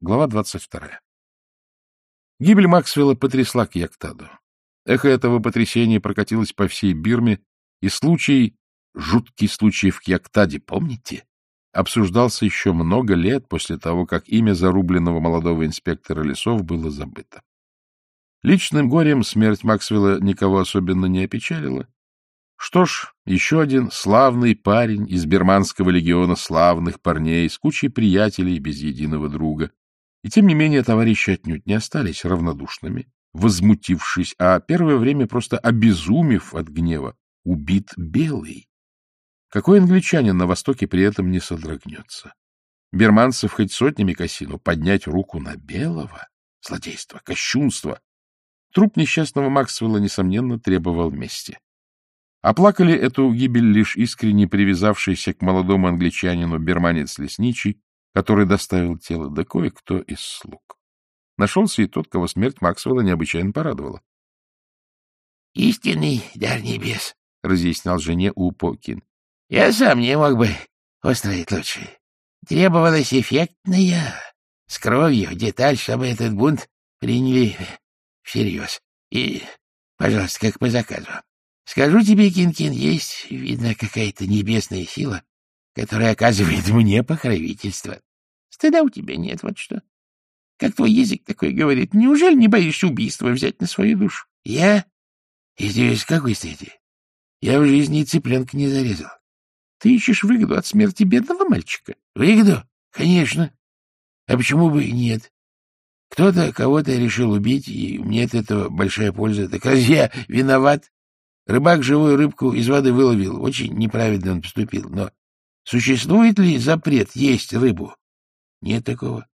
Глава 22. Гибель Максвелла потрясла Кьяктаду. Эхо этого потрясения прокатилось по всей Бирме, и случай, жуткий случай в Кьяктаде, помните, обсуждался еще много лет после того, как имя зарубленного молодого инспектора лесов было забыто. Личным горем смерть Максвелла никого особенно не опечалила. Что ж, еще один славный парень из Бирманского легиона славных парней, с кучей приятелей без единого друга. И тем не менее товарищи отнюдь не остались равнодушными, возмутившись, а первое время просто обезумев от гнева, убит белый. Какой англичанин на Востоке при этом не содрогнется? Бирманцев хоть сотнями косину поднять руку на белого? Злодейство, кощунство. Труп несчастного Максвелла, несомненно, требовал мести. Оплакали эту гибель лишь искренне привязавшийся к молодому англичанину берманец лесничий, который доставил тело, да кое-кто из слуг. Нашелся и тот, кого смерть Максвелла необычайно порадовала. — Истинный дар небес, — разъяснял жене Упокин. — Я сам не мог бы устроить лучше. Требовалась эффектная, с кровью, деталь, чтобы этот бунт приняли всерьез. И, пожалуйста, как по заказу. Скажу тебе, Кинкин, есть, видно, какая-то небесная сила, которая оказывает мне покровительство. Стыда у тебя нет, вот что. Как твой язык такой говорит, неужели не боишься убийства взять на свою душу? Я? Издеваюсь, какой стыди? Я в жизни цыпленка не зарезал. Ты ищешь выгоду от смерти бедного мальчика? Выгоду? Конечно. А почему бы и нет? Кто-то кого-то решил убить, и мне от этого большая польза. Так разве я виноват? Рыбак живую рыбку из воды выловил. Очень неправильно он поступил. Но существует ли запрет есть рыбу? Нет такого.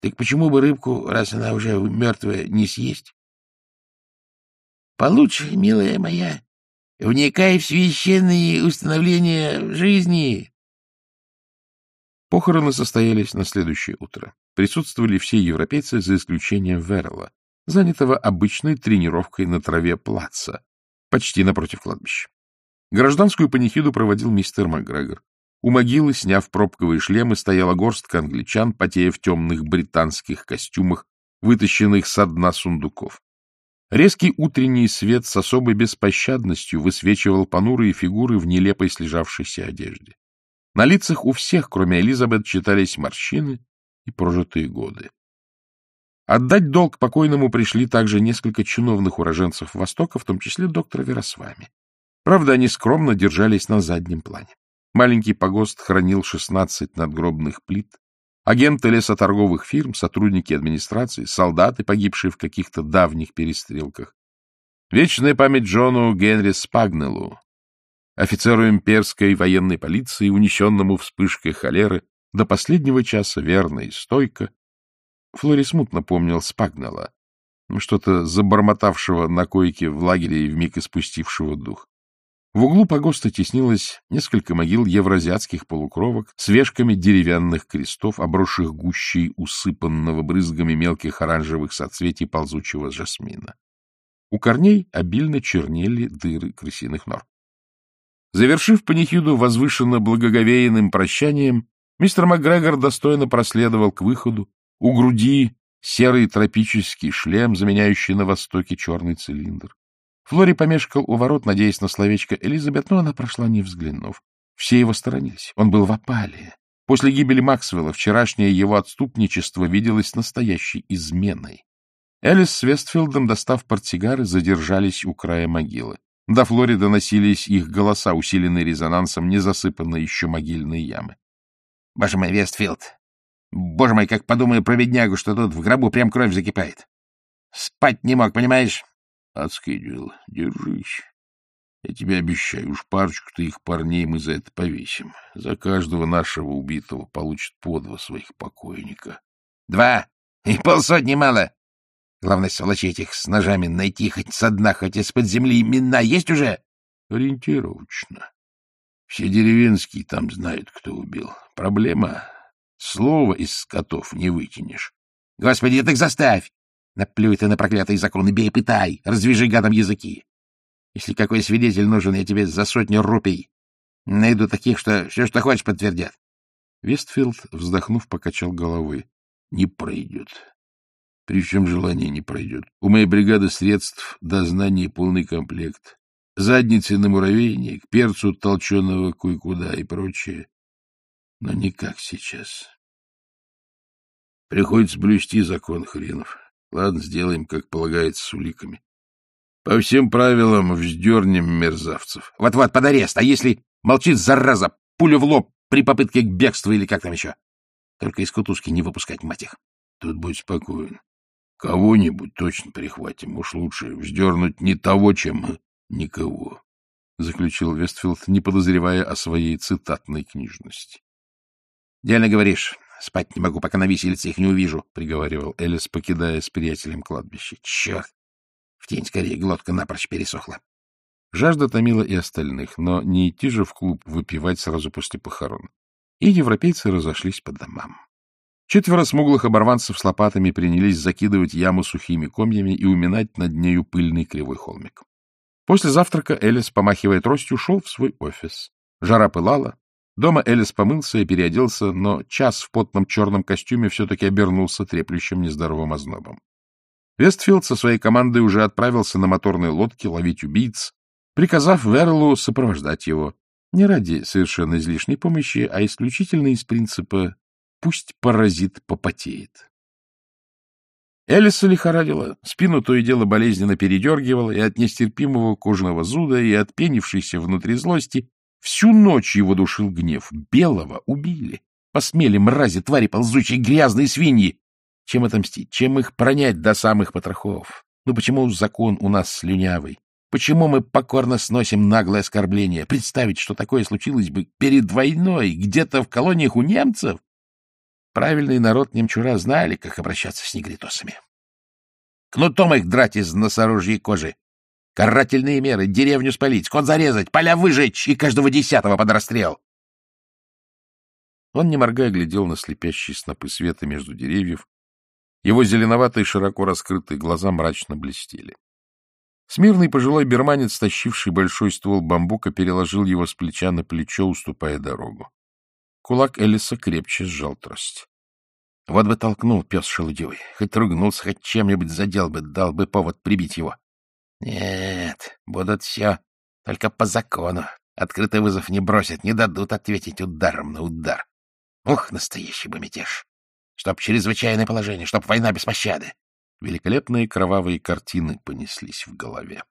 Так почему бы рыбку, раз она уже мертвая, не съесть? Получше, милая моя, вникай в священные установления жизни. Похороны состоялись на следующее утро. Присутствовали все европейцы, за исключением Верла, занятого обычной тренировкой на траве плаца, почти напротив кладбища. Гражданскую панихиду проводил мистер Макгрегор. У могилы, сняв пробковые шлемы, стояла горстка англичан, потея в темных британских костюмах, вытащенных со дна сундуков. Резкий утренний свет с особой беспощадностью высвечивал понурые фигуры в нелепой слежавшейся одежде. На лицах у всех, кроме Элизабет, читались морщины и прожитые годы. Отдать долг покойному пришли также несколько чиновных уроженцев Востока, в том числе доктор Веросвами. Правда, они скромно держались на заднем плане. Маленький погост хранил 16 надгробных плит. Агенты лесоторговых фирм, сотрудники администрации, солдаты, погибшие в каких-то давних перестрелках. Вечная память Джону Генри Спагнеллу, офицеру имперской военной полиции, унесенному вспышкой холеры, до последнего часа верно и стойко. Флори смутно помнил Спагнелла, что-то забормотавшего на койке в лагере и вмиг испустившего дух. В углу погоста теснилось несколько могил евразиатских полукровок с вешками деревянных крестов, обросших гущей усыпанного брызгами мелких оранжевых соцветий ползучего жасмина. У корней обильно чернели дыры крысиных нор. Завершив панихиду возвышенно благоговейным прощанием, мистер МакГрегор достойно проследовал к выходу. У груди серый тропический шлем, заменяющий на востоке черный цилиндр. Флори помешкал у ворот, надеясь на словечко Элизабет, но она прошла, не взглянув. Все его сторонились. Он был в опале. После гибели Максвелла вчерашнее его отступничество виделось настоящей изменой. Элис с Вестфилдом, достав портсигары, задержались у края могилы. До Флори доносились их голоса, усиленные резонансом, не засыпанной еще могильной ямы. — Боже мой, Вестфилд! Боже мой, как подумаю про беднягу, что тут в гробу прям кровь закипает! Спать не мог, понимаешь? Адское дело. Держись. Я тебе обещаю, уж парочку-то их парней мы за это повесим. За каждого нашего убитого получит по два своих покойника. Два! И полсотни мало. Главное, сволочи этих с ножами найти хоть со дна, хоть из-под земли имена есть уже? Ориентировочно. Все деревенские там знают, кто убил. Проблема — слова из скотов не вытянешь. Господи, так заставь! Наплюй ты на проклятые законы, бей, пытай, развяжи гадам языки. Если какой свидетель нужен, я тебе за сотню рупий. Найду таких, что все, что хочешь, подтвердят. Вестфилд, вздохнув, покачал головой. не пройдет. Причем желание не пройдет. У моей бригады средств до знания полный комплект. Задницы на муравейник, перцу толченого кое-куда и прочее. Но не как сейчас. Приходится блюсти закон хренов. Ладно, сделаем, как полагается, с уликами. По всем правилам вздернем мерзавцев. Вот-вот, под арест. А если молчит, зараза, пулю в лоб при попытке к бегству или как там еще? Только из кутузки не выпускать, мать их. Тут будь спокоен. Кого-нибудь точно прихватим. Уж лучше вздернуть не того, чем никого, — заключил Вестфилд, не подозревая о своей цитатной книжности. — Дельно говоришь. Спать не могу, пока на виселице их не увижу, — приговаривал Элис, покидая с приятелем кладбище. — Черт! В тень скорее глотка напрочь пересохла. Жажда томила и остальных, но не идти же в клуб выпивать сразу после похорон. И европейцы разошлись по домам. Четверо смуглых оборванцев с лопатами принялись закидывать яму сухими комьями и уминать над нею пыльный кривой холмик. После завтрака Элис, помахивая тростью, шел в свой офис. Жара пылала. Дома Элис помылся и переоделся, но час в потном черном костюме все-таки обернулся треплющим нездоровым ознобом. Вестфилд со своей командой уже отправился на моторной лодке ловить убийц, приказав Верлу сопровождать его, не ради совершенно излишней помощи, а исключительно из принципа Пусть паразит попотеет. Элиса лихорадила, спину то и дело болезненно передергивала, и от нестерпимого кожаного зуда, и от пенившейся внутри злости всю ночь его душил гнев. Белого убили. Посмели мрази, твари ползучие, грязные свиньи. Чем отомстить? Чем их пронять до самых потрохов? Ну почему закон у нас слюнявый? Почему мы покорно сносим наглое оскорбление? Представить, что такое случилось бы перед войной, где-то в колониях у немцев? Правильный народ немчура знали, как обращаться с негритосами. Кнутом их драть из носорожьей кожи. Карательные меры, деревню спалить, скот зарезать, поля выжечь и каждого десятого под расстрел. Он, не моргая, глядел на слепящие снопы света между деревьев. Его зеленоватые, широко раскрытые глаза мрачно блестели. Смирный пожилой берманец, тащивший большой ствол бамбука, переложил его с плеча на плечо, уступая дорогу. Кулак Элиса крепче сжал трость. Вот бы толкнул пес шелудивый, хоть ругнулся, хоть чем-нибудь задел бы, дал бы повод прибить его. Нет, будут все, только по закону. Открытый вызов не бросят, не дадут ответить ударом на удар. Ух, настоящий бы мятеж! Чтоб чрезвычайное положение, чтоб война без пощады. Великолепные кровавые картины понеслись в голове.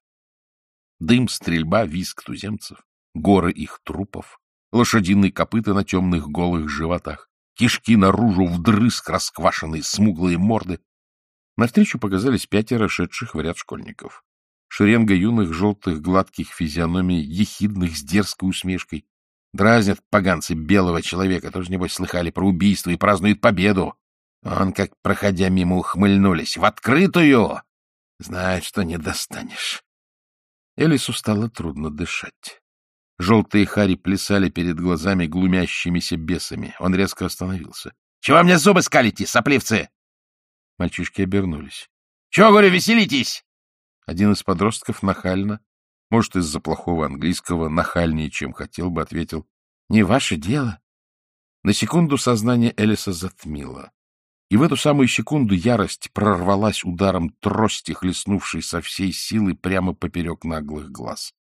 Дым, стрельба, визг туземцев, горы их трупов, лошадиные копыта на темных голых животах, кишки наружу вдрызг расквашенные смуглые морды. Навстречу показались пятеро шедших в ряд школьников. Шеренга юных желтых гладких физиономий, ехидных с дерзкой усмешкой. Дразнят поганцы белого человека, тоже, небось, слыхали про убийство и празднуют победу. Он, как проходя мимо, ухмыльнулись. В открытую! Знает, что не достанешь. Элису стало трудно дышать. Желтые хари плясали перед глазами глумящимися бесами. Он резко остановился. — Чего мне зубы скалите, сопливцы? Мальчишки обернулись. — Чего, говорю, веселитесь? Один из подростков нахально, может, из-за плохого английского, нахальнее, чем хотел бы, ответил. — Не ваше дело. На секунду сознание Элиса затмило. И в эту самую секунду ярость прорвалась ударом трости, хлестнувшей со всей силы прямо поперек наглых глаз.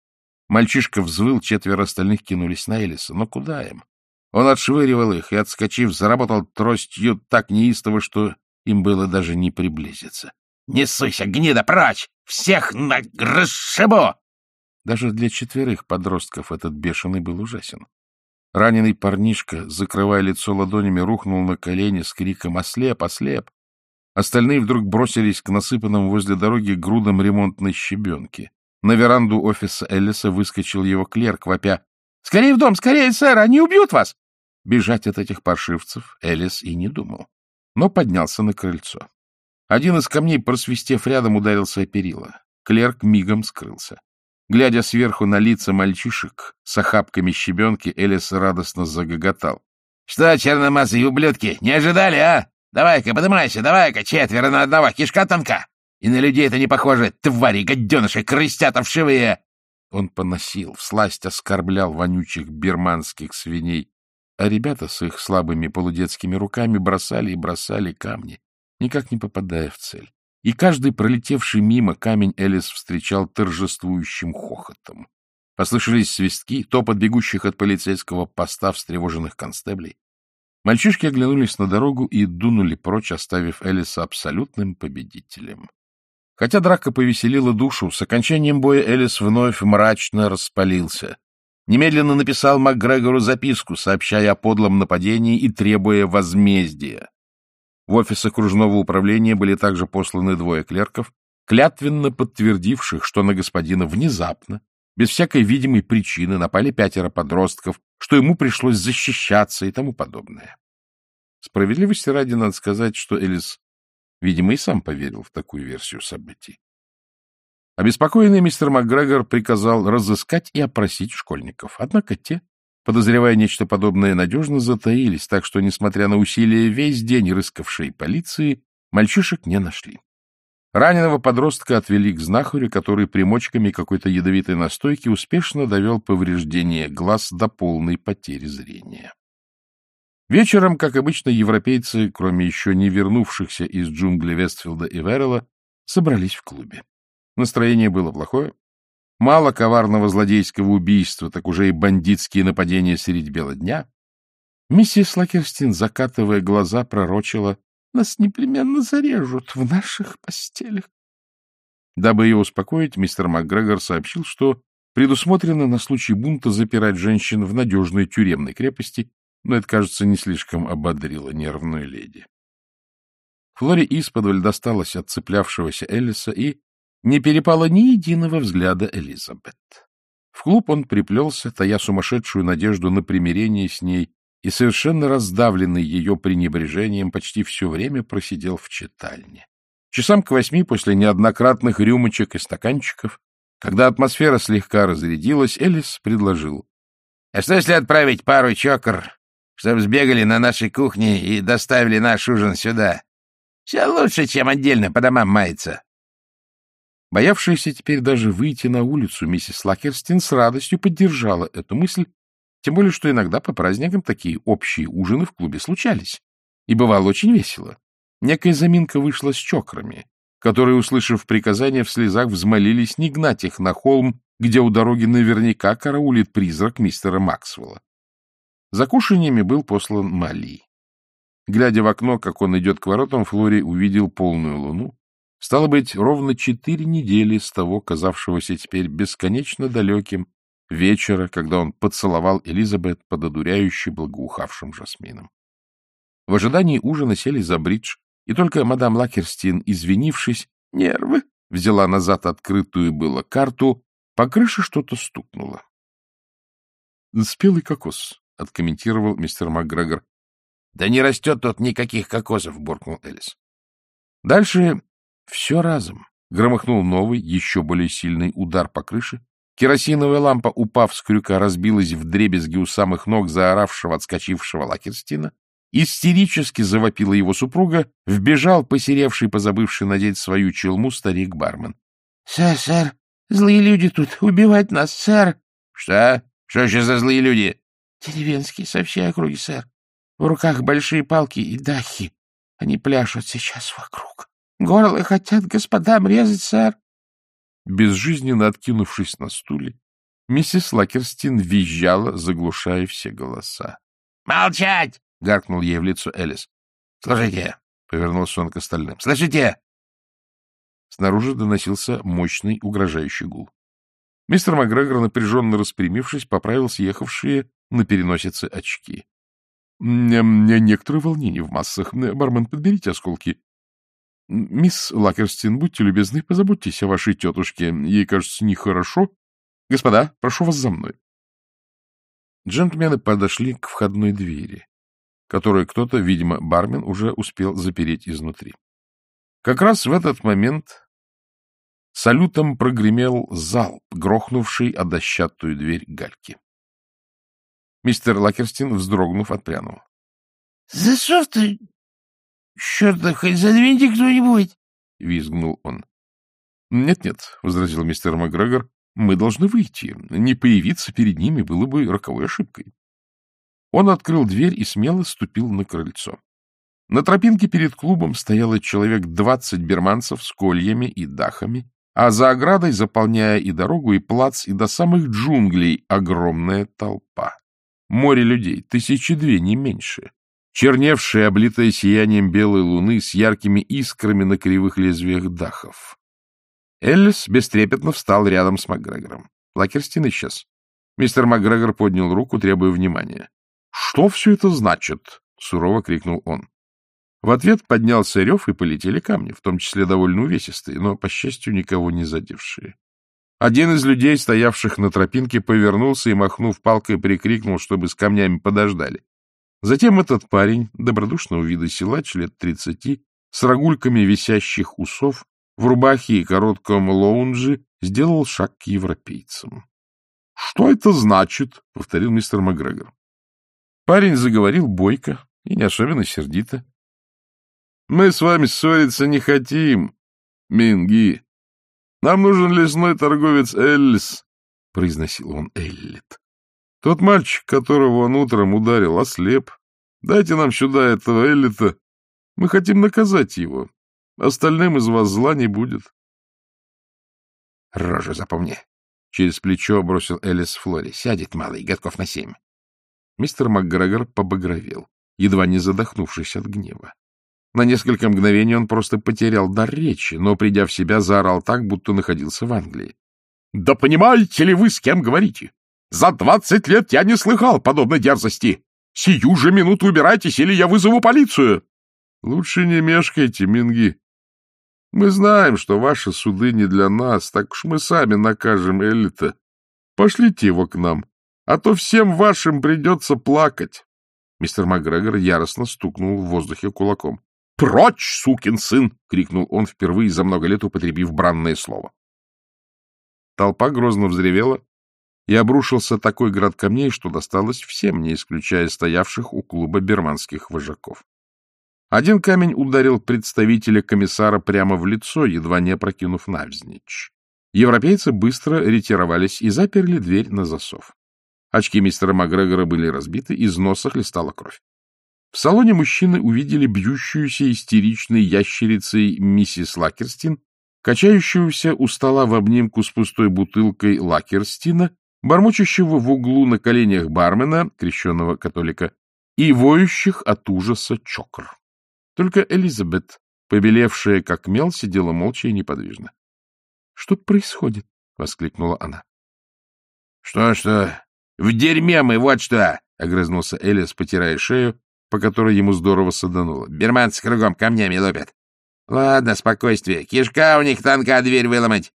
Мальчишка взвыл, четверо остальных кинулись на Элиса. Но куда им? Он отшвыривал их и, отскочив, заработал тростью так неистово, что им было даже не приблизиться. — Не суйся, гнида, прочь! Всех на расшибу! Даже для четверых подростков этот бешеный был ужасен. Раненый парнишка, закрывая лицо ладонями, рухнул на колени с криком «Ослеп! Ослеп!». Остальные вдруг бросились к насыпанным возле дороги грудам ремонтной щебенки. На веранду офиса Эллиса выскочил его клерк, вопя. — Скорее в дом, скорее, сэр, они убьют вас! Бежать от этих паршивцев Эллис и не думал, но поднялся на крыльцо. Один из камней, просвистев рядом, ударился о перила. Клерк мигом скрылся. Глядя сверху на лица мальчишек с охапками щебенки, Элис радостно загоготал. — Что, черномазые ублюдки, не ожидали, а? Давай-ка, поднимайся, давай-ка, четверо на одного, кишка тонка! И на людей это не похоже, твари, гаденыши, крыстята вшивые!» Он поносил, всласть оскорблял вонючих бирманских свиней. а ребята с их слабыми полудетскими руками бросали и бросали камни, никак не попадая в цель. И каждый пролетевший мимо камень Элис встречал торжествующим хохотом. Послышались свистки, топот бегущих от полицейского поста встревоженных констеблей. Мальчишки оглянулись на дорогу и дунули прочь, оставив Элиса абсолютным победителем. Хотя драка повеселила душу, с окончанием боя Элис вновь мрачно распалился. Немедленно написал МакГрегору записку, сообщая о подлом нападении и требуя возмездия. В офис окружного управления были также посланы двое клерков, клятвенно подтвердивших, что на господина внезапно, без всякой видимой причины, напали пятеро подростков, что ему пришлось защищаться и тому подобное. Справедливости ради надо сказать, что Элис, видимо, и сам поверил в такую версию событий. Обеспокоенный мистер МакГрегор приказал разыскать и опросить школьников. Однако те, подозревая нечто подобное, надежно затаились, так что, несмотря на усилия весь день рыскавшей полиции, мальчишек не нашли. Раненого подростка отвели к знахарю, который примочками какой-то ядовитой настойки успешно довел повреждение глаз до полной потери зрения. Вечером, как обычно, европейцы, кроме еще не вернувшихся из джунглей Вестфилда и Веррелла, собрались в клубе. Настроение было плохое. Мало коварного злодейского убийства, так уже и бандитские нападения средь бела дня. Миссис Лакерстин, закатывая глаза, пророчила, «Нас непременно зарежут в наших постелях». Дабы ее успокоить, мистер МакГрегор сообщил, что предусмотрено на случай бунта запирать женщин в надежной тюремной крепости, но это, кажется, не слишком ободрило нервную леди. Флоре исподволь досталось от цеплявшегося Эллиса и не перепало ни единого взгляда Элизабет. В клуб он приплелся, тая сумасшедшую надежду на примирение с ней, и совершенно раздавленный ее пренебрежением почти все время просидел в читальне. Часам к восьми после неоднократных рюмочек и стаканчиков, когда атмосфера слегка разрядилась, Элис предложил. — А что, если отправить пару чокр, чтобы сбегали на нашей кухне и доставили наш ужин сюда? Все лучше, чем отдельно по домам маяться. Боявшаяся теперь даже выйти на улицу, миссис Лакерстин с радостью поддержала эту мысль, тем более, что иногда по праздникам такие общие ужины в клубе случались. И бывало очень весело. Некая заминка вышла с чокрами, которые, услышав приказание, в слезах взмолились не гнать их на холм, где у дороги наверняка караулит призрак мистера Максвелла. За кушаньями был послан Мали. Глядя в окно, как он идет к воротам, Флори увидел полную луну, Стало быть, ровно четыре недели с того, казавшегося теперь бесконечно далеким, вечера, когда он поцеловал Элизабет под одуряюще благоухавшим жасмином. В ожидании ужина сели за бридж, и только мадам Лакерстин, извинившись, нервы, взяла назад открытую было карту, по крыше что-то стукнуло. — Спелый кокос, — откомментировал мистер МакГрегор. — Да не растет тут никаких кокосов, — буркнул Элис. Дальше все разом. Громыхнул новый, еще более сильный удар по крыше. Керосиновая лампа, упав с крюка, разбилась в дребезги у самых ног заоравшего, отскочившего Лакерстина. Истерически завопила его супруга, вбежал посеревший, позабывший надеть свою челму старик-бармен. — Сэр, сэр, злые люди тут, убивать нас, сэр. — Что? Что еще за злые люди? — Деревенские, со всей округи, сэр. В руках большие палки и дахи. Они пляшут сейчас вокруг. Горло хотят господам резать, сэр. Безжизненно откинувшись на стуле, миссис Лакерстин визжала, заглушая все голоса. — Молчать! — гаркнул ей в лицо Элис. — Слушайте! — повернулся он к остальным. — Слышите! Снаружи доносился мощный, угрожающий гул. Мистер Макгрегор, напряженно распрямившись, поправил съехавшие на переносице очки. — Некоторое волнение в массах. Бармен, подберите осколки. — Мисс Лакерстин, будьте любезны, позаботьтесь о вашей тетушке. Ей, кажется, нехорошо. Господа, прошу вас за мной. Джентльмены подошли к входной двери, которую кто-то, видимо, бармен, уже успел запереть изнутри. Как раз в этот момент салютом прогремел залп, грохнувший о дощатую дверь гальки. Мистер Лакерстин, вздрогнув, отпрянул. — За что ты — Черт, хоть задвиньте кто-нибудь! — визгнул он. «Нет, — Нет-нет, — возразил мистер Макгрегор, — мы должны выйти. Не появиться перед ними было бы роковой ошибкой. Он открыл дверь и смело ступил на крыльцо. На тропинке перед клубом стояло человек двадцать берманцев с кольями и дахами, а за оградой, заполняя и дорогу, и плац, и до самых джунглей, огромная толпа. Море людей, тысячи две, не меньше. Черневшая, облитая сиянием белой луны с яркими искрами на кривых лезвиях дахов. Эллис бестрепетно встал рядом с Макгрегором. Лакерстин исчез. Мистер Макгрегор поднял руку, требуя внимания. — Что все это значит? — сурово крикнул он. В ответ поднялся рев, и полетели камни, в том числе довольно увесистые, но, по счастью, никого не задевшие. Один из людей, стоявших на тропинке, повернулся и, махнув палкой, прикрикнул, чтобы с камнями подождали. Затем этот парень, добродушного вида силач лет тридцати, с рогульками висящих усов, в рубахе и коротком лоунже, сделал шаг к европейцам. — Что это значит? — повторил мистер Макгрегор. Парень заговорил бойко и не особенно сердито. — Мы с вами ссориться не хотим, Минги. Нам нужен лесной торговец Эллис, — произносил он Эллит. Тот мальчик, которого он утром ударил, ослеп. Дайте нам сюда этого Эллита. Мы хотим наказать его. Остальным из вас зла не будет. — Рожу запомни. Через плечо бросил Элис Флори. — Сядет малый, годков на семь. Мистер МакГрегор побагровел, едва не задохнувшись от гнева. На несколько мгновений он просто потерял дар речи, но, придя в себя, заорал так, будто находился в Англии. — Да понимаете ли вы, с кем говорите? За двадцать лет я не слыхал подобной дерзости. Сию же минуту убирайтесь, или я вызову полицию. — Лучше не мешкайте, Минги, мы знаем, что ваши суды не для нас, так уж мы сами накажем Элита. Пошлите его к нам, а то всем вашим придется плакать. Мистер Макгрегор яростно стукнул в воздухе кулаком. — Прочь, сукин сын! — крикнул он, впервые за много лет употребив бранное слово. Толпа грозно взревела, и обрушился такой град камней, что досталось всем, не исключая стоявших у клуба берманских вожаков. Один камень ударил представителя комиссара прямо в лицо, едва не опрокинув навзничь. Европейцы быстро ретировались и заперли дверь на засов. Очки мистера Макгрегора были разбиты, из носа хлестала кровь. В салоне мужчины увидели бьющуюся истеричной ящерицей миссис Лакерстин, качающуюся у стола в обнимку с пустой бутылкой Лакерстина, бормочущего в углу на коленях бармена, крещенного католика, и воющих от ужаса чокр. Только Элизабет, побелевшая как мел, сидела молча и неподвижно. — Что происходит? — воскликнула она. «Что, — Что-что? В дерьме мы, вот что! — огрызнулся Элис, потирая шею, по которой ему здорово садануло. — Берманцы кругом камнями лупят. — Ладно, спокойствие. Кишка у них тонка, дверь выломать. —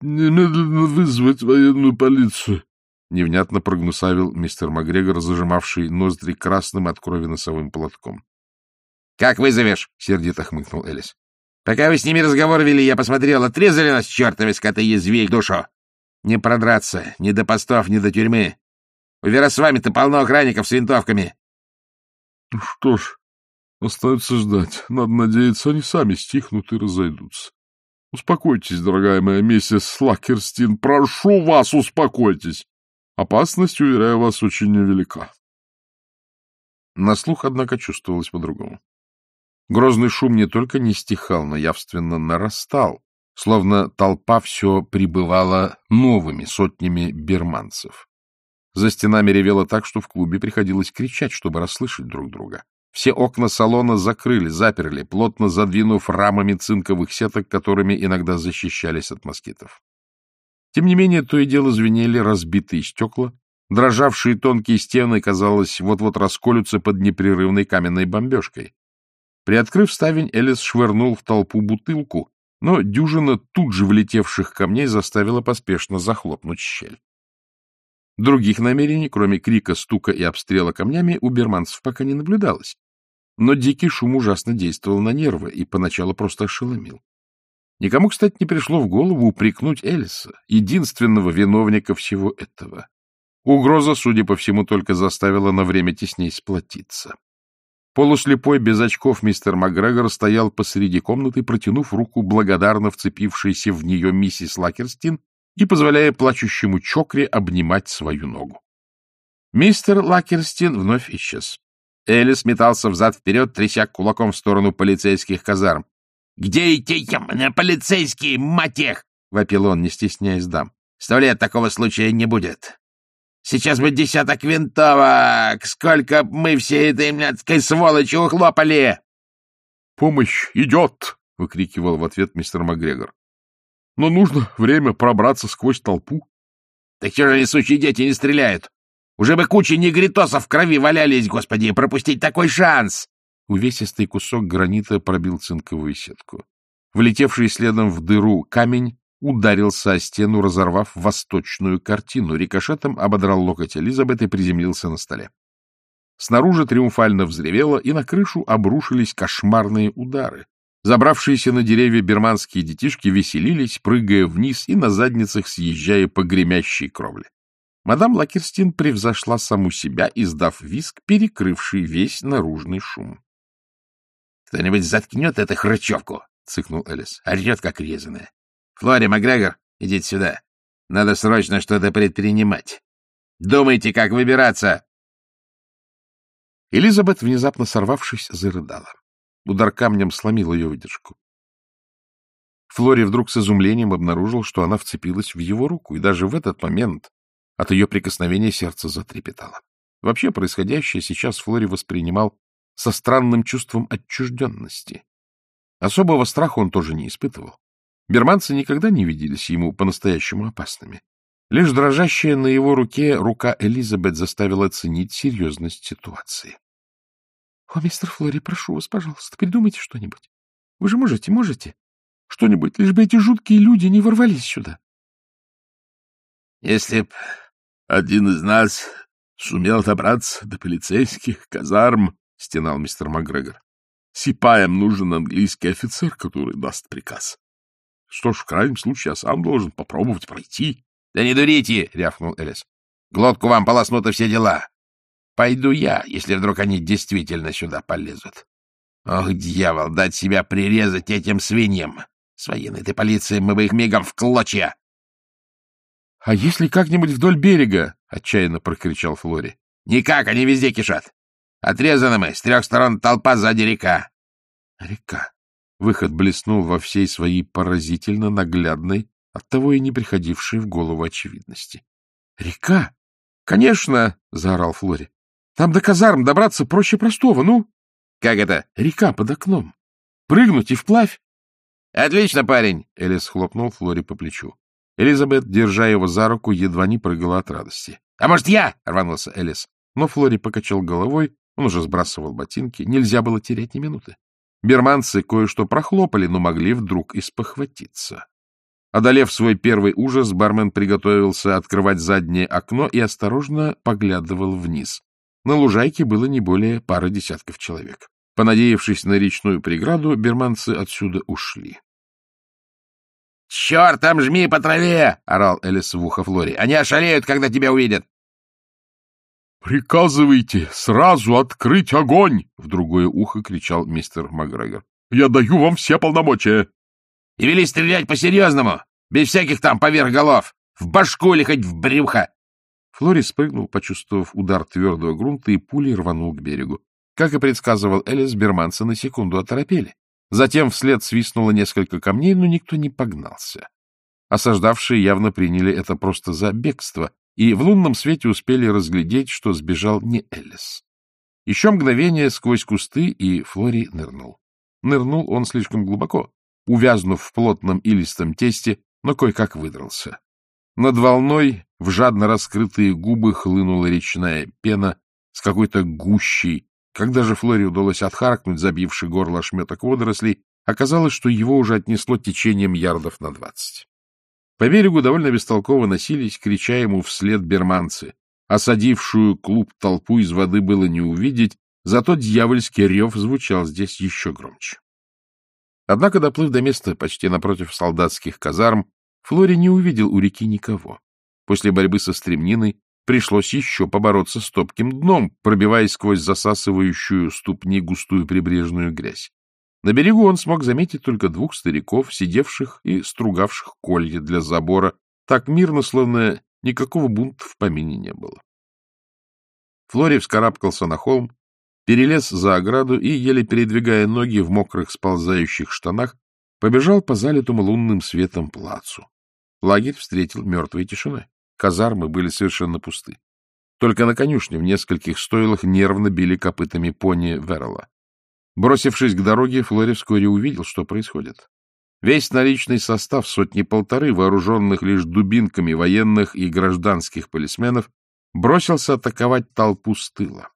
Немедленно вызвать военную полицию, — невнятно прогнусавил мистер Макгрегор, зажимавший ноздри красным от крови носовым платком. — Как вызовешь? — сердито хмыкнул Элис. — Пока вы с ними разговор вели, я посмотрел, отрезали нас чертовы скоты язвей душу. Не продраться ни до постов, ни до тюрьмы. У Веросвами-то полно охранников с винтовками. — Ну что ж, остается ждать. Надо надеяться, они сами стихнут и разойдутся. Успокойтесь, дорогая моя миссис Лакерстин, прошу вас, успокойтесь. Опасность, уверяю вас, очень невелика. На слух, однако, чувствовалось по-другому. Грозный шум не только не стихал, но явственно нарастал, словно толпа все прибывала новыми сотнями берманцев. За стенами ревело так, что в клубе приходилось кричать, чтобы расслышать друг друга. Все окна салона закрыли, заперли, плотно задвинув рамами цинковых сеток, которыми иногда защищались от москитов. Тем не менее, то и дело звенели разбитые стекла, дрожавшие тонкие стены, казалось, вот-вот расколются под непрерывной каменной бомбежкой. Приоткрыв ставень, Элис швырнул в толпу бутылку, но дюжина тут же влетевших камней заставила поспешно захлопнуть щель. Других намерений, кроме крика, стука и обстрела камнями, у берманцев пока не наблюдалось. Но дикий шум ужасно действовал на нервы и поначалу просто ошеломил. Никому, кстати, не пришло в голову упрекнуть Элиса, единственного виновника всего этого. Угроза, судя по всему, только заставила на время тесней сплотиться. Полуслепой, без очков, мистер Макгрегор стоял посреди комнаты, протянув руку, благодарно вцепившейся в нее миссис Лакерстин и позволяя плачущему чокре обнимать свою ногу. Мистер Лакерстин вновь исчез. Элис метался взад-вперед, тряся кулаком в сторону полицейских казарм. — Где эти на полицейские, мать их? — вопил он, не стесняясь дам. — Сто лет такого случая не будет. Сейчас бы десяток винтовок! Сколько мы все этой мляцкой сволочи ухлопали! — Помощь идет! — выкрикивал в ответ мистер Макгрегор. — Но нужно время пробраться сквозь толпу. — Так чего же несущие дети не стреляют? Уже бы куча негритосов в крови валялись, господи, пропустить такой шанс! Увесистый кусок гранита пробил цинковую сетку. Влетевший следом в дыру камень ударился о стену, разорвав восточную картину. Рикошетом ободрал локоть Элизабет и приземлился на столе. Снаружи триумфально взревело, и на крышу обрушились кошмарные удары. Забравшиеся на деревья берманские детишки веселились, прыгая вниз и на задницах съезжая по гремящей кровле. Мадам Лакерстин превзошла саму себя, издав виск, перекрывший весь наружный шум. — Кто-нибудь заткнет эту хрычевку? — цыкнул Элис. — Орет, как резаная. — Флори, Макгрегор, идите сюда. Надо срочно что-то предпринимать. Думайте, как выбираться. Элизабет, внезапно сорвавшись, зарыдала. Удар камнем сломил ее выдержку. Флори вдруг с изумлением обнаружил, что она вцепилась в его руку, и даже в этот момент от ее прикосновения сердце затрепетало. Вообще происходящее сейчас Флори воспринимал со странным чувством отчужденности. Особого страха он тоже не испытывал. Берманцы никогда не виделись ему по-настоящему опасными. Лишь дрожащая на его руке рука Элизабет заставила оценить серьезность ситуации. — О, мистер Флори, прошу вас, пожалуйста, придумайте что-нибудь. Вы же можете, можете? Что-нибудь, лишь бы эти жуткие люди не ворвались сюда. — Если б один из нас сумел добраться до полицейских казарм, — стенал мистер Макгрегор. — Сипаем нужен английский офицер, который даст приказ. Что ж, в крайнем случае, я сам должен попробовать пройти. — Да не дурите! — рявкнул Элис. — Глотку вам полоснуты все дела. Пойду я, если вдруг они действительно сюда полезут. Ох, дьявол, дать себя прирезать этим свиньям! С военной этой полицией мы бы их мигом в клочья! — А если как-нибудь вдоль берега? — отчаянно прокричал Флори. — Никак, они везде кишат. Отрезаны мы, с трех сторон толпа, сзади река. — Река. Выход блеснул во всей своей поразительно наглядной, оттого и не приходившей в голову очевидности. — Река? — Конечно! — заорал Флори. — Там до казарм добраться проще простого, ну? — Как это? — Река под окном. Прыгнуть и вплавь. — Отлично, парень! — Элис хлопнул Флори по плечу. Элизабет, держа его за руку, едва не прыгала от радости. — А может, я? — рванулся Элис. Но Флори покачал головой, он уже сбрасывал ботинки. Нельзя было терять ни минуты. Берманцы кое-что прохлопали, но могли вдруг испохватиться. Одолев свой первый ужас, бармен приготовился открывать заднее окно и осторожно поглядывал вниз. На лужайке было не более пары десятков человек. Понадеявшись на речную преграду, берманцы отсюда ушли. — Черт, там жми по траве! — орал Элис в ухо Флори. — Они ошалеют, когда тебя увидят. «Приказывайте сразу открыть огонь!» — в другое ухо кричал мистер Макгрегор. «Я даю вам все полномочия!» «И вели стрелять по-серьезному, без всяких там поверх голов, в башку или хоть в брюхо!» Флори спрыгнул, почувствовав удар твердого грунта, и пулей рванул к берегу. Как и предсказывал Элис, берманцы на секунду оторопели. Затем вслед свистнуло несколько камней, но никто не погнался. Осаждавшие явно приняли это просто за бегство, и в лунном свете успели разглядеть, что сбежал не Элис. Еще мгновение сквозь кусты, и Флори нырнул. Нырнул он слишком глубоко, увязнув в плотном илистом тесте, но кое-как выдрался. Над волной в жадно раскрытые губы хлынула речная пена с какой-то гущей. Когда же Флори удалось отхаркнуть забивший горло ошметок водорослей, оказалось, что его уже отнесло течением ярдов на двадцать. По берегу довольно бестолково носились, крича ему вслед берманцы. Осадившую клуб толпу из воды было не увидеть, зато дьявольский рев звучал здесь еще громче. Однако, доплыв до места почти напротив солдатских казарм, Флори не увидел у реки никого. После борьбы со стремниной пришлось еще побороться с топким дном, пробиваясь сквозь засасывающую ступни густую прибрежную грязь. На берегу он смог заметить только двух стариков, сидевших и стругавших колья для забора, так мирно, словно никакого бунта в помине не было. Флори вскарабкался на холм, перелез за ограду и, еле передвигая ноги в мокрых сползающих штанах, побежал по залитому лунным светом плацу. Лагерь встретил мертвой тишиной. Казармы были совершенно пусты. Только на конюшне в нескольких стойлах нервно били копытами пони Верла. Бросившись к дороге, Флори вскоре увидел, что происходит. Весь наличный состав сотни-полторы, вооруженных лишь дубинками военных и гражданских полисменов, бросился атаковать толпу с тыла.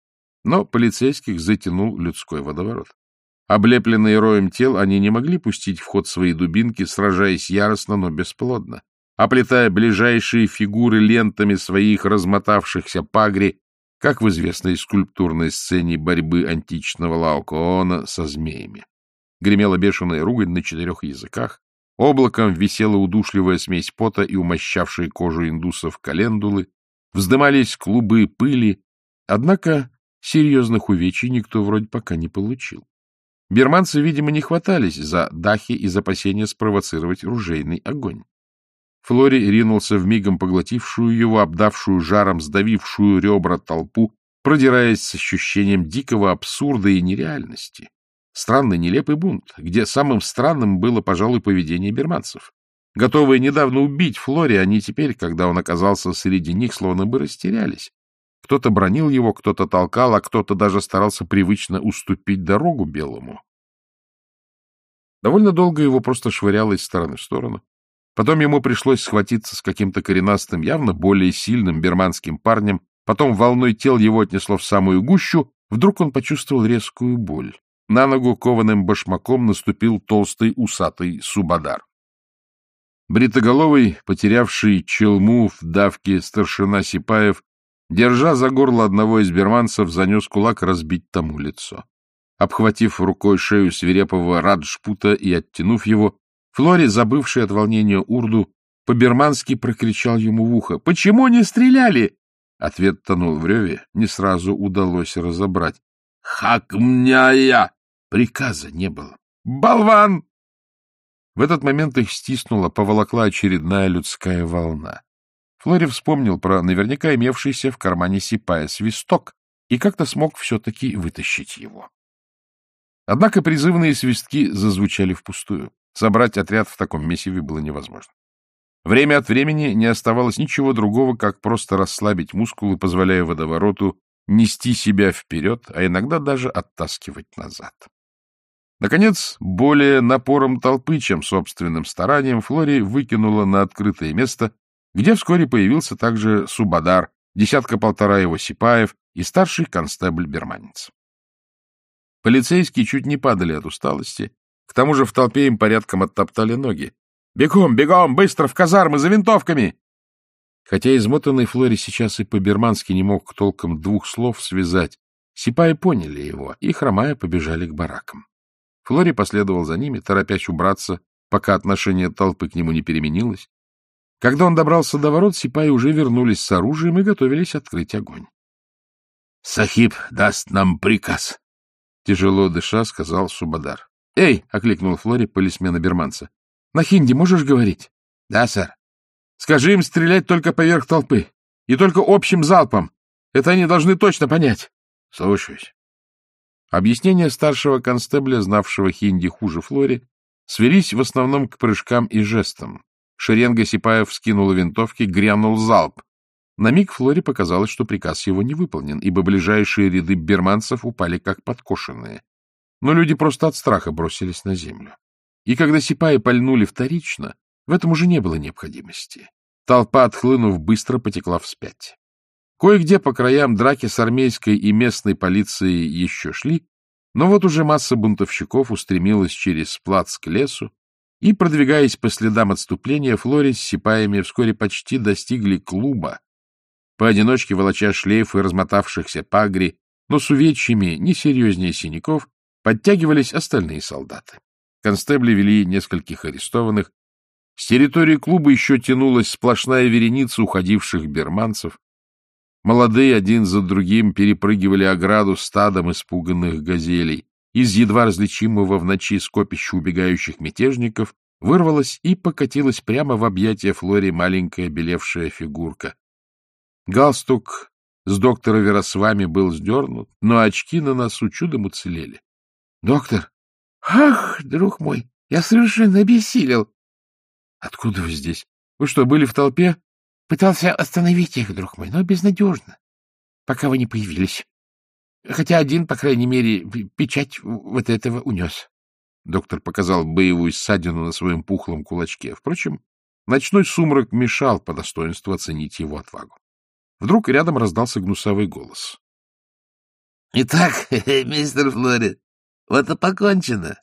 Но полицейских затянул людской водоворот. Облепленные роем тел, они не могли пустить в ход свои дубинки, сражаясь яростно, но бесплодно. Оплетая ближайшие фигуры лентами своих размотавшихся пагри, как в известной скульптурной сцене борьбы античного Лаокоона со змеями. Гремела бешеная ругань на четырех языках, облаком висела удушливая смесь пота и умощавшие кожу индусов календулы, вздымались клубы пыли, однако серьезных увечий никто вроде пока не получил. Берманцы, видимо, не хватались за дахи и опасения спровоцировать ружейный огонь. Флори ринулся в мигом поглотившую его, обдавшую жаром, сдавившую ребра толпу, продираясь с ощущением дикого абсурда и нереальности. Странный, нелепый бунт, где самым странным было, пожалуй, поведение берманцев. Готовые недавно убить Флори, они теперь, когда он оказался среди них, словно бы растерялись. Кто-то бронил его, кто-то толкал, а кто-то даже старался привычно уступить дорогу белому. Довольно долго его просто швыряло из стороны в сторону. Потом ему пришлось схватиться с каким-то коренастым, явно более сильным берманским парнем. Потом волной тел его отнесло в самую гущу. Вдруг он почувствовал резкую боль. На ногу кованым башмаком наступил толстый усатый субадар. Бритоголовый, потерявший челму в давке старшина Сипаев, держа за горло одного из берманцев, занес кулак разбить тому лицо. Обхватив рукой шею свирепого Раджпута и оттянув его, Флори, забывший от волнения урду, по-бермански прокричал ему в ухо. — Почему не стреляли? Ответ тонул в реве, не сразу удалось разобрать. — Хак я! Приказа не было. — Болван! В этот момент их стиснула, поволокла очередная людская волна. Флори вспомнил про наверняка имевшийся в кармане сипая свисток и как-то смог все-таки вытащить его. Однако призывные свистки зазвучали впустую. Собрать отряд в таком месиве было невозможно. Время от времени не оставалось ничего другого, как просто расслабить мускулы, позволяя водовороту нести себя вперед, а иногда даже оттаскивать назад. Наконец, более напором толпы, чем собственным старанием, Флори выкинула на открытое место, где вскоре появился также Субадар, десятка-полтора его сипаев и старший констебль-берманец. Полицейские чуть не падали от усталости, к тому же в толпе им порядком оттоптали ноги. «Бегом, бегом, быстро, в казармы, за винтовками!» Хотя измотанный Флори сейчас и по-бермански не мог толком двух слов связать, сипаи поняли его и, хромая, побежали к баракам. Флори последовал за ними, торопясь убраться, пока отношение толпы к нему не переменилось. Когда он добрался до ворот, сипаи уже вернулись с оружием и готовились открыть огонь. — Сахиб даст нам приказ, — тяжело дыша сказал Субадар. «Эй!» — окликнул Флори полисмена Берманца. «На хинди можешь говорить?» «Да, сэр». «Скажи им стрелять только поверх толпы. И только общим залпом. Это они должны точно понять». «Слушаюсь». Объяснения старшего констебля, знавшего хинди хуже Флори, свелись в основном к прыжкам и жестам. Шеренга Сипаев вскинула винтовки, грянул залп. На миг Флори показалось, что приказ его не выполнен, ибо ближайшие ряды берманцев упали как подкошенные но люди просто от страха бросились на землю. И когда сипаи пальнули вторично, в этом уже не было необходимости. Толпа, отхлынув, быстро потекла вспять. Кое-где по краям драки с армейской и местной полицией еще шли, но вот уже масса бунтовщиков устремилась через плац к лесу, и, продвигаясь по следам отступления, Флори с сипаями вскоре почти достигли клуба. Поодиночке, волоча шлейфы размотавшихся пагри, но с увечьями, не серьезнее синяков, Подтягивались остальные солдаты. Констебли вели нескольких арестованных. С территории клуба еще тянулась сплошная вереница уходивших берманцев. Молодые один за другим перепрыгивали ограду стадом испуганных газелей. Из едва различимого в ночи скопища убегающих мятежников вырвалась и покатилась прямо в объятия Флори маленькая белевшая фигурка. Галстук С доктора Веросвами был сдернут, но очки на носу чудом уцелели. — Доктор! — Ах, друг мой, я совершенно обессилел. — Откуда вы здесь? Вы что, были в толпе? — Пытался остановить их, друг мой, но безнадежно, пока вы не появились. Хотя один, по крайней мере, печать вот этого унес. Доктор показал боевую ссадину на своем пухлом кулачке. Впрочем, ночной сумрак мешал по достоинству оценить его отвагу. Вдруг рядом раздался гнусавый голос. — Итак, мистер Флорид, вот и покончено.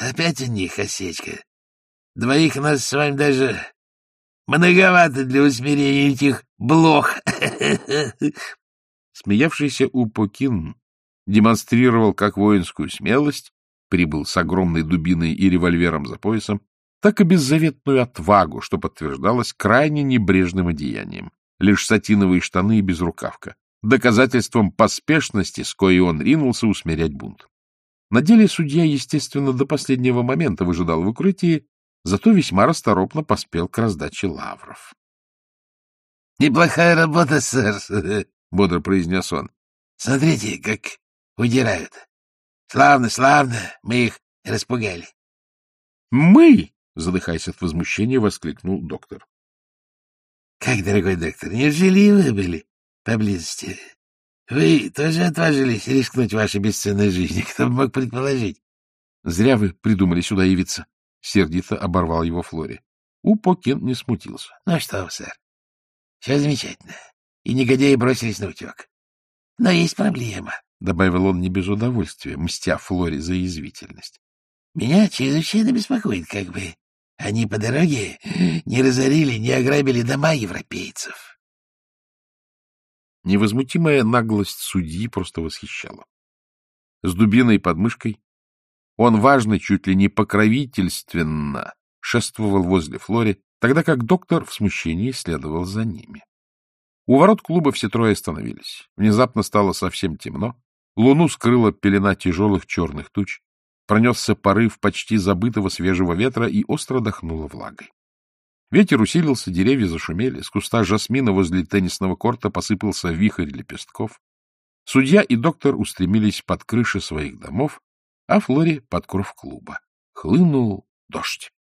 Опять у них осечка. Двоих нас с вами даже многовато для усмирения этих блох. Смеявшийся Упокин демонстрировал как воинскую смелость, прибыл с огромной дубиной и револьвером за поясом, так и беззаветную отвагу, что подтверждалось крайне небрежным одеянием. Лишь сатиновые штаны и безрукавка. Доказательством поспешности, с коей он ринулся усмирять бунт. На деле судья, естественно, до последнего момента выжидал в укрытии, зато весьма расторопно поспел к раздаче лавров. — Неплохая работа, сэр, — бодро произнес он. — Смотрите, как удирают. Славно, славно, мы их распугали. — Мы! — задыхаясь от возмущения, воскликнул доктор. — Как, дорогой доктор, неужели вы были поблизости? Вы тоже отважились рискнуть вашей бесценной жизнью, кто бы мог предположить? — Зря вы придумали сюда явиться, — сердито оборвал его Флори. Упокин не смутился. — Ну что сэр, все замечательно и негодяи бросились на утек. Но есть проблема, — добавил он не без удовольствия, мстя Флоре за язвительность. — Меня чрезвычайно беспокоит, как бы они по дороге не разорили, не ограбили дома европейцев. Невозмутимая наглость судьи просто восхищала. С дубиной под мышкой он важно, чуть ли не покровительственно шествовал возле Флори, тогда как доктор в смущении следовал за ними. У ворот клуба все трое остановились. Внезапно стало совсем темно. Луну скрыла пелена тяжелых черных туч. Пронесся порыв почти забытого свежего ветра и остро дохнуло влагой. Ветер усилился, деревья зашумели, с куста жасмина возле теннисного корта посыпался вихрь лепестков. Судья и доктор устремились под крыши своих домов, а Флори — под кров клуба. Хлынул дождь.